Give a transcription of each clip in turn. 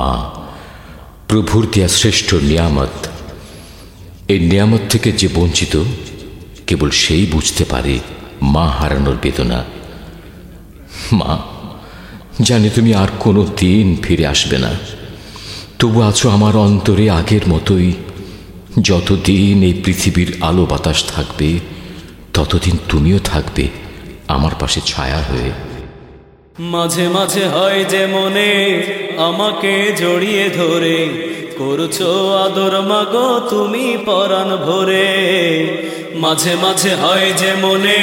মা প্রভুর দেয়া শ্রেষ্ঠ নিয়ামত। এই নিয়ামত থেকে যে বঞ্চিত, কেবল সেই বুঝতে পারে মা হারানোর বেদনা। মা, জানি তুমি আর কোনো দিন ফিরে আসবে না। তবু আছো আমার অন্তরে আগের মতোই। যতদিন এই পৃথিবীর আলো বাতাস থাকবে, ততদিন তুমিও থাকবে আমার পাশে ছায়া হয়ে। মাঝে মাঝে হয় যে মনে আমাকে জড়িয়ে ধরে। করছ আদর মাগো তুমি পরাণ ভরে। মাঝে মাঝে হয় যে মনে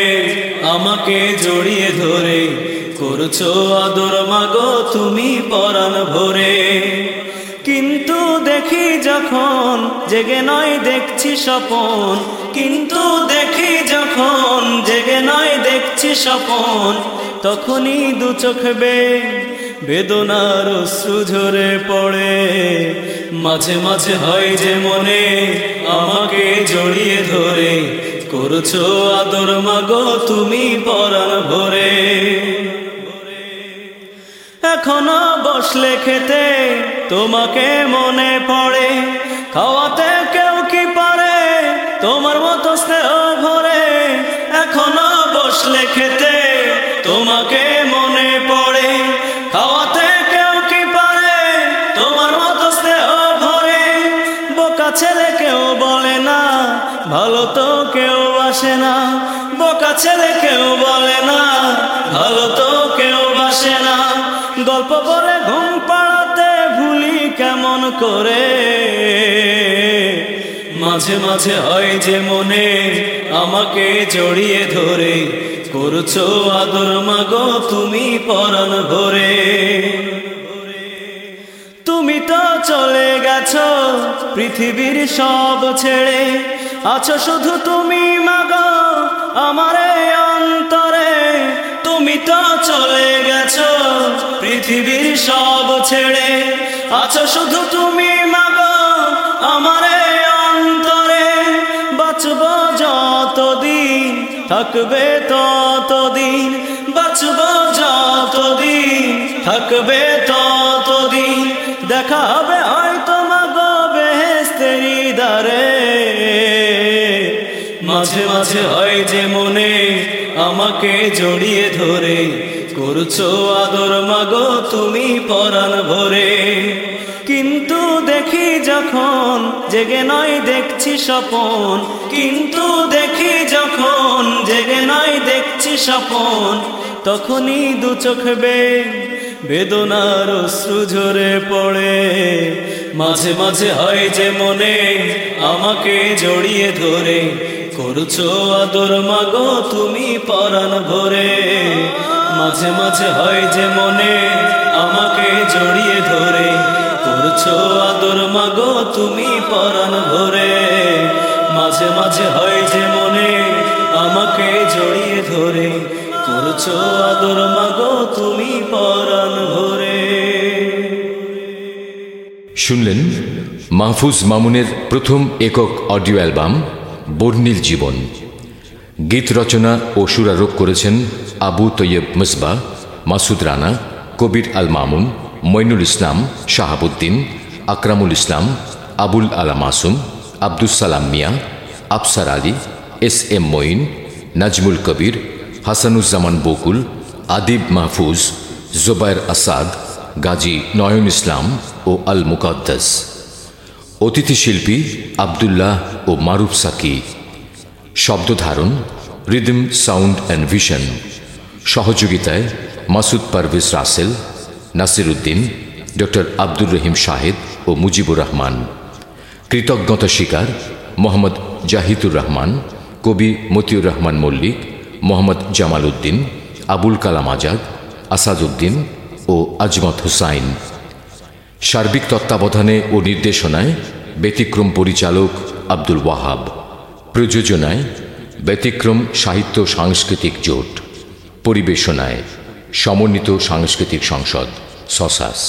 আমাকে জড়িয়ে ধরে। করছ আদর মাগো তুমি পরাণ ভরে। কিন্তু দেখি যখন জেগে নয় দেখছি স্বপন, কিন্তু দেখি যখন জেগে নয় দেখছি স্বপন, তখনই দু চোখ বে বেদনার অশ্রু ঝরে পড়ে। মাঝে মাঝে হয় যে মনে আমাকে জড়িয়ে ধরে, করছ আদর মাগো, তুমি পরাণ ভরে। এখনও বসলে খেতে, তোমাকে মনে পড়ে। খাওয়াতে কেউ কি পারে, তোমার মতো স্নেহ ভরে। এখনও বসলে খেতে, তোমাকে মনে পড়ে। খাওয়াতে কেউ কি পারে, তোমার মতো স্নেহ ভরে। বোকা ছেলে কেউ বলে না, ভালো তো কেউ আসে না। বোকা ছেলে কেউ বলে না, ভালো তো গল্প বলে ঘুম পাড়াতে ভুলি কেমন করে? মাঝে মাঝে হয় যে মনে আমাকে জড়িয়ে ধরে। করছ আদর মাগো, তুমি পরাণ ভরে। তুমি তো চলে গেছো পৃথিবীর সব ছেড়ে। আছো শুধু তুমি মাগো আমার অন্তরে। তুমি তো চলে গেছো পৃথিবীর সব ছেড়ে আছো শুধু তুমি মাগো আমার অন্তরে। বাঁচব যতদিন, থাকবে ততদিন, বাঁচব যতদিন, থাকবে ততদিন। দেখা হবে হয়তো মাগো বেহেস্তেরি দারে মাঝে মাঝে হয় যে মনে আমাকে জড়িয়ে ধরে। করছ আদর মাগো, তুমি পরাণ ভরে। কিন্তু দেখি যখন জেগে নয় দেখছি স্বপন, কিন্তু দেখি যখন জেগে নয় দেখছি স্বপন, তখনই দু চোখ বে বেদনার অশ্রু ঝরে পড়ে। মাঝে মাঝে হয় যে মনে আমাকে জড়িয়ে ধরে, করছ আদর মাগো, তুমি পরাণ ভরে। মাঝে মাঝে হয় যে মনে আমাকে জড়িয়ে ধরে। করছ আদর মাগো তুমি পরাণ ভরে। মাঝে মাঝে হয় যে মনে আমাকে জড়িয়ে ধরে। করছ আদর মাগো তুমি পরাণ ভরে। শুনলেন মাহফুজ মামুনের প্রথম একক অডিও অ্যালবাম, বর্ণিল জীবন। গীত রচনা ও সুরারোপ করেছেন আবু তৈয়ব মুসবা, মাসুদ রানা, কবির আল মামুন মইনুল ইসলাম, শাহাবুদ্দিন, আকরামুল ইসলাম, আবুল আলা মাসুম, আব্দুস সালাম মিয়া, আফসার আলী, এস এম মঈন, নাজমুল কবির, হাসানুজ্জামান বকুল, আদিব মাহফুজ জোবায়ের আসাদ, গাজী নয়ন ইসলাম ও আল মুকাদ্দাস অতিথি শিল্পী আবদুল্লাহ ও মারুফ সাকি শব্দধারণ রিদম সাউন্ড অ্যান্ড ভিশন সহযোগিতায় মাসুদ পারভেজ রাসেল নাসির উদ্দিন ডক্টর আব্দুর রহিম শাহেদ ও মুজিবুর রহমান। কৃতজ্ঞতা শিকার মোহাম্মদ জাহিদুর রহমান, কবি মতিউর রহমান মল্লিক, মোহাম্মদ জামাল উদ্দিন, আবুল কালাম আজাদ আসাদুদ্দিন ও আজমত হুসাইন। সার্বিক তত্ত্বাবধানে ও নির্দেশনায় ব্যতিক্রম পরিচালক আব্দুল ওয়াহাব। প্রযোজনায় ব্যতিক্রম সাহিত্য সাংস্কৃতিক জোট পরিবেশনায় সমন্বিত সাংস্কৃতিক সংসদ সসাস।